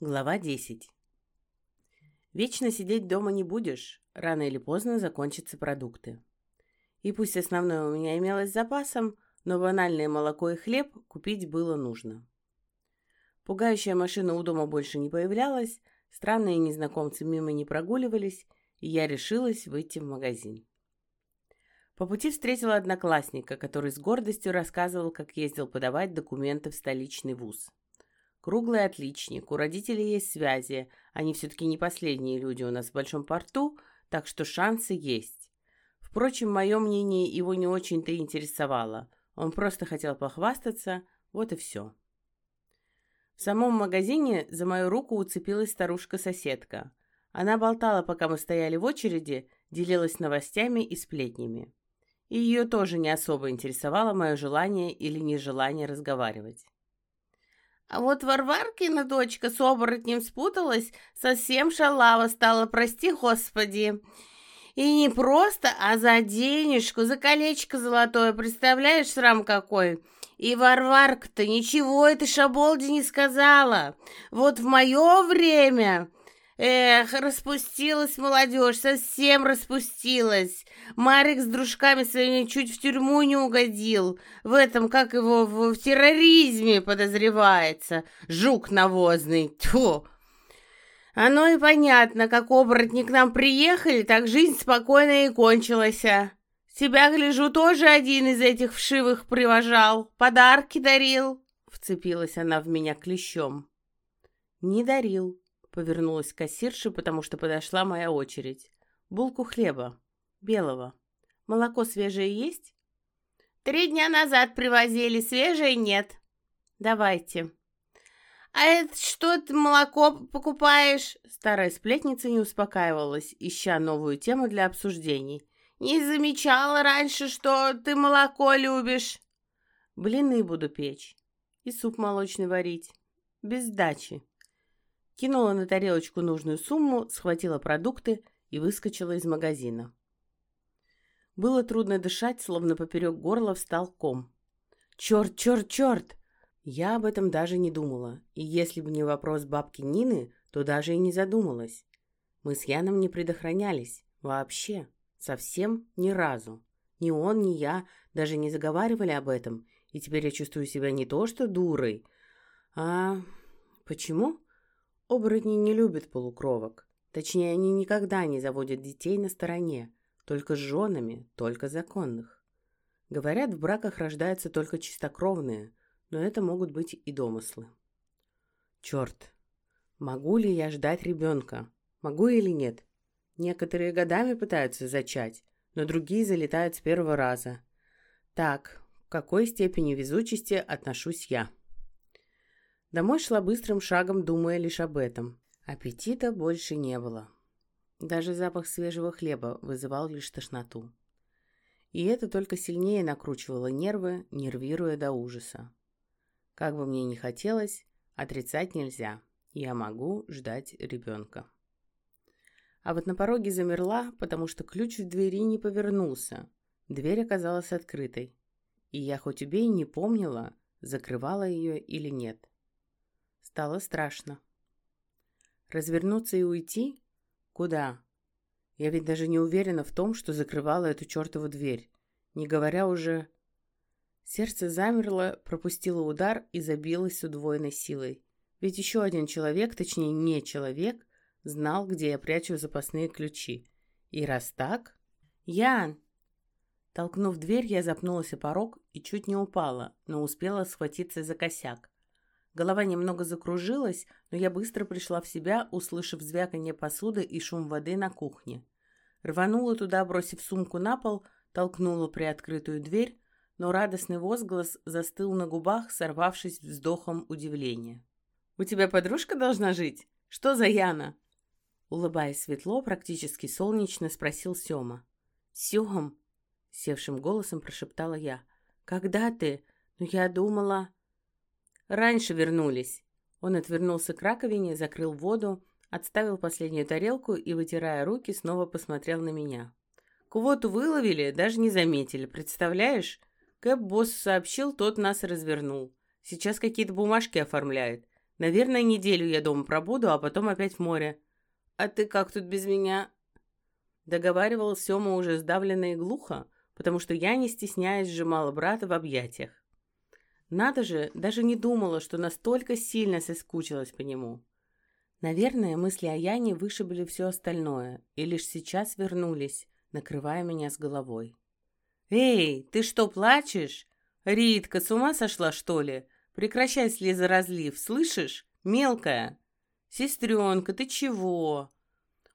Глава 10 Вечно сидеть дома не будешь, рано или поздно закончатся продукты. И пусть основное у меня имелось запасом, но банальное молоко и хлеб купить было нужно. Пугающая машина у дома больше не появлялась, странные незнакомцы мимо не прогуливались, и я решилась выйти в магазин. По пути встретила одноклассника, который с гордостью рассказывал, как ездил подавать документы в столичный вуз. Круглый отличник, у родителей есть связи, они все-таки не последние люди у нас в Большом порту, так что шансы есть. Впрочем, мое мнение его не очень-то интересовало. Он просто хотел похвастаться, вот и все. В самом магазине за мою руку уцепилась старушка-соседка. Она болтала, пока мы стояли в очереди, делилась новостями и сплетнями. И ее тоже не особо интересовало мое желание или нежелание разговаривать. А вот Варваркина дочка с оборотнем спуталась, совсем шалава стала, прости господи. И не просто, а за денежку, за колечко золотое, представляешь, срам какой? И Варварка-то ничего этой шаболде не сказала. Вот в мое время Эх, распустилась молодежь, совсем распустилась. Марик с дружками своими чуть в тюрьму не угодил. В этом, как его, в, в терроризме подозревается. Жук навозный. Тьфу! Оно и понятно, как оборотни к нам приехали, так жизнь спокойно и кончилась. Тебя, гляжу, тоже один из этих вшивых привожал, подарки дарил. Вцепилась она в меня клещом. Не дарил, Повернулась к кассирше, потому что подошла моя очередь. Булку хлеба. Белого. Молоко свежее есть? Три дня назад привозили, свежее нет. Давайте. А это что ты молоко покупаешь? Старая сплетница не успокаивалась, ища новую тему для обсуждений. Не замечала раньше, что ты молоко любишь. Блины буду печь и суп молочный варить. Без сдачи. Кинула на тарелочку нужную сумму, схватила продукты и выскочила из магазина. Было трудно дышать, словно поперек горла встал ком. «Черт, черт, черт!» Я об этом даже не думала, и если бы не вопрос бабки Нины, то даже и не задумалась. Мы с Яном не предохранялись. Вообще. Совсем ни разу. Ни он, ни я даже не заговаривали об этом, и теперь я чувствую себя не то что дурой, а... Почему? Оборотни не любят полукровок. Точнее, они никогда не заводят детей на стороне. Только с женами, только законных. Говорят, в браках рождаются только чистокровные, но это могут быть и домыслы. Черт, могу ли я ждать ребенка? Могу или нет? Некоторые годами пытаются зачать, но другие залетают с первого раза. Так, в какой степени везучести отношусь я? Домой шла быстрым шагом, думая лишь об этом. Аппетита больше не было. Даже запах свежего хлеба вызывал лишь тошноту. И это только сильнее накручивало нервы, нервируя до ужаса. Как бы мне ни хотелось, отрицать нельзя. Я могу ждать ребенка. А вот на пороге замерла, потому что ключ в двери не повернулся. Дверь оказалась открытой. И я хоть убей не помнила, закрывала ее или нет. Стало страшно. Развернуться и уйти? Куда? Я ведь даже не уверена в том, что закрывала эту чертову дверь, не говоря уже... Сердце замерло, пропустило удар и забилось с удвоенной силой. Ведь еще один человек, точнее не человек, знал, где я прячу запасные ключи. И раз так... «Ян!» Толкнув дверь, я запнулась о порог и чуть не упала, но успела схватиться за косяк. Голова немного закружилась, но я быстро пришла в себя, услышав звяканье посуды и шум воды на кухне. Рванула туда, бросив сумку на пол, толкнула приоткрытую дверь, но радостный возглас застыл на губах, сорвавшись вздохом удивления. «У тебя подружка должна жить? Что за Яна?» Улыбаясь светло, практически солнечно, спросил Сёма. «Сём!» — севшим голосом прошептала я. «Когда ты? Ну, я думала...» Раньше вернулись. Он отвернулся к раковине, закрыл воду, отставил последнюю тарелку и, вытирая руки, снова посмотрел на меня. Квоту выловили, даже не заметили, представляешь? Кэп босс сообщил, тот нас развернул. Сейчас какие-то бумажки оформляет. Наверное, неделю я дома пробуду, а потом опять в море. А ты как тут без меня?» Договаривал Сёма уже сдавленно и глухо, потому что я, не стесняясь, сжимала брата в объятиях. Надо же, даже не думала, что настолько сильно соскучилась по нему. Наверное, мысли о Яне вышибли все остальное и лишь сейчас вернулись, накрывая меня с головой. «Эй, ты что, плачешь? Ритка, с ума сошла, что ли? Прекращай слезоразлив, слышишь? Мелкая! Сестренка, ты чего?»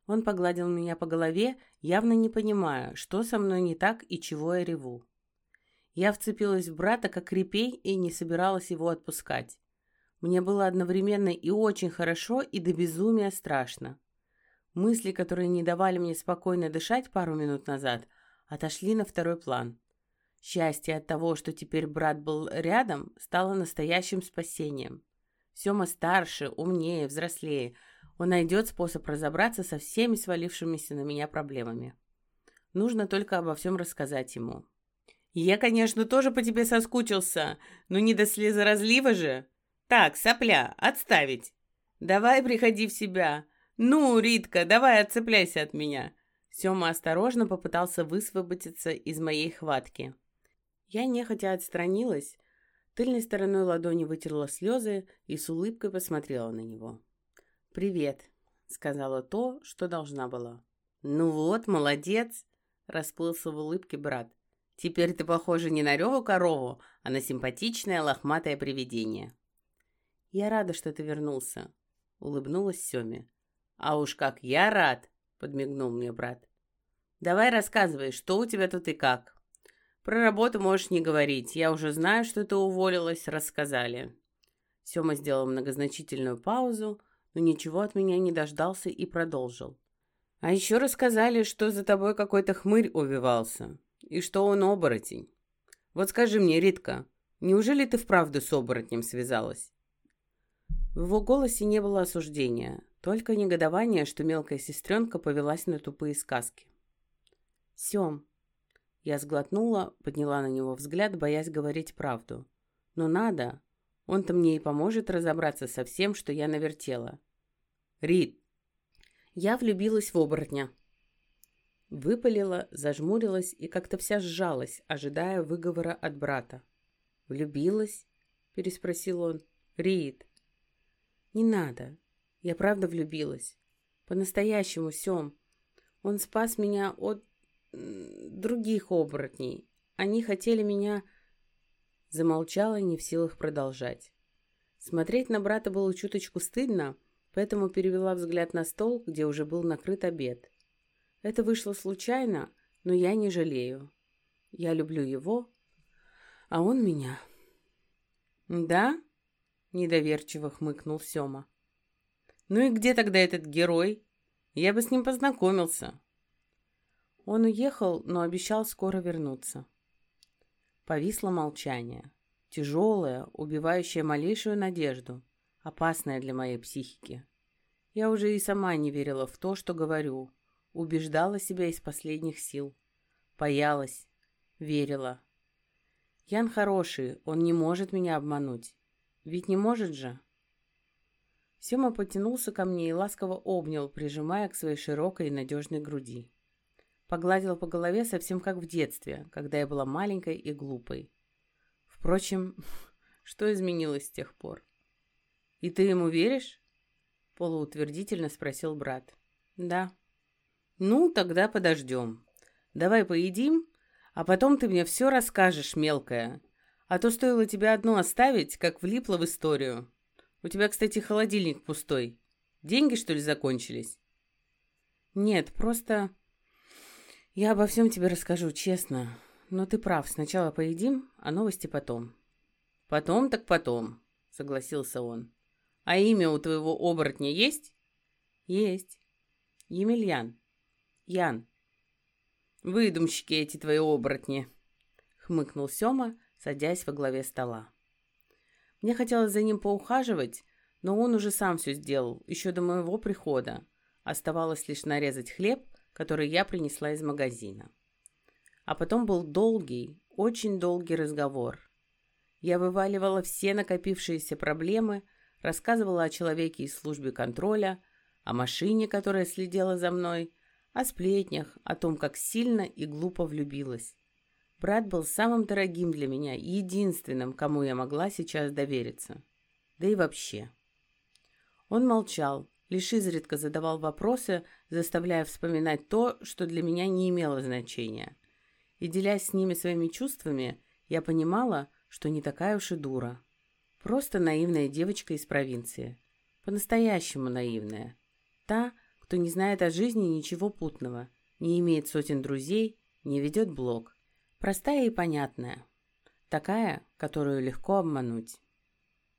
Он погладил меня по голове, явно не понимая, что со мной не так и чего я реву. Я вцепилась в брата, как репей, и не собиралась его отпускать. Мне было одновременно и очень хорошо, и до безумия страшно. Мысли, которые не давали мне спокойно дышать пару минут назад, отошли на второй план. Счастье от того, что теперь брат был рядом, стало настоящим спасением. Сема старше, умнее, взрослее — он найдет способ разобраться со всеми свалившимися на меня проблемами. Нужно только обо всем рассказать ему. «Я, конечно, тоже по тебе соскучился, но не до слезоразлива же. Так, сопля, отставить. Давай приходи в себя. Ну, Ритка, давай отцепляйся от меня». Сёма осторожно попытался высвободиться из моей хватки. Я нехотя отстранилась, тыльной стороной ладони вытерла слезы и с улыбкой посмотрела на него. «Привет», — сказала то, что должна была. «Ну вот, молодец», — расплылся в улыбке брат. «Теперь ты похожа не на реву корову, а на симпатичное лохматое привидение». «Я рада, что ты вернулся», — улыбнулась Семе. «А уж как я рад!» — подмигнул мне брат. «Давай рассказывай, что у тебя тут и как?» «Про работу можешь не говорить. Я уже знаю, что ты уволилась, рассказали». Сема сделал многозначительную паузу, но ничего от меня не дождался и продолжил. А еще рассказали, что за тобой какой-то хмырь увивался, и что он оборотень. Вот скажи мне, Ритка, неужели ты вправду с оборотнем связалась? В его голосе не было осуждения, только негодование, что мелкая сестренка повелась на тупые сказки. «Сем!» Я сглотнула, подняла на него взгляд, боясь говорить правду. «Но надо, он-то мне и поможет разобраться со всем, что я навертела. Рид. Я влюбилась в оборотня. Выпалила, зажмурилась и как-то вся сжалась, ожидая выговора от брата. «Влюбилась?» — переспросил он. «Рид». «Не надо. Я правда влюбилась. По-настоящему, Сем. Он спас меня от других оборотней. Они хотели меня Замолчала, не в силах продолжать. Смотреть на брата было чуточку стыдно, поэтому перевела взгляд на стол, где уже был накрыт обед. Это вышло случайно, но я не жалею. Я люблю его, а он меня. «Да?» — недоверчиво хмыкнул Сёма. «Ну и где тогда этот герой? Я бы с ним познакомился». Он уехал, но обещал скоро вернуться. Повисло молчание. Тяжелое, убивающее малейшую надежду. Опасное для моей психики. Я уже и сама не верила в то, что говорю. Убеждала себя из последних сил. Боялась. Верила. Ян хороший, он не может меня обмануть. Ведь не может же? Сема потянулся ко мне и ласково обнял, прижимая к своей широкой и надежной груди. Погладил по голове совсем как в детстве, когда я была маленькой и глупой. Впрочем, что изменилось с тех пор? «И ты ему веришь?» Полуутвердительно спросил брат. «Да». «Ну, тогда подождем. Давай поедим, а потом ты мне все расскажешь, мелкая. А то стоило тебя одну оставить, как влипла в историю. У тебя, кстати, холодильник пустой. Деньги, что ли, закончились?» «Нет, просто я обо всем тебе расскажу, честно. Но ты прав, сначала поедим, а новости потом. Потом так потом, согласился он. А имя у твоего оборотня есть? Есть. Емельян. Ян. Выдумщики эти твои оборотни, хмыкнул Сёма, садясь во главе стола. Мне хотелось за ним поухаживать, но он уже сам все сделал, еще до моего прихода. Оставалось лишь нарезать хлеб который я принесла из магазина. А потом был долгий, очень долгий разговор. Я вываливала все накопившиеся проблемы, рассказывала о человеке из службы контроля, о машине, которая следила за мной, о сплетнях, о том, как сильно и глупо влюбилась. Брат был самым дорогим для меня, единственным, кому я могла сейчас довериться. Да и вообще. Он молчал, лишь изредка задавал вопросы, заставляя вспоминать то, что для меня не имело значения. И делясь с ними своими чувствами, я понимала, что не такая уж и дура. Просто наивная девочка из провинции. По-настоящему наивная. Та, кто не знает о жизни ничего путного, не имеет сотен друзей, не ведет блог. Простая и понятная. Такая, которую легко обмануть.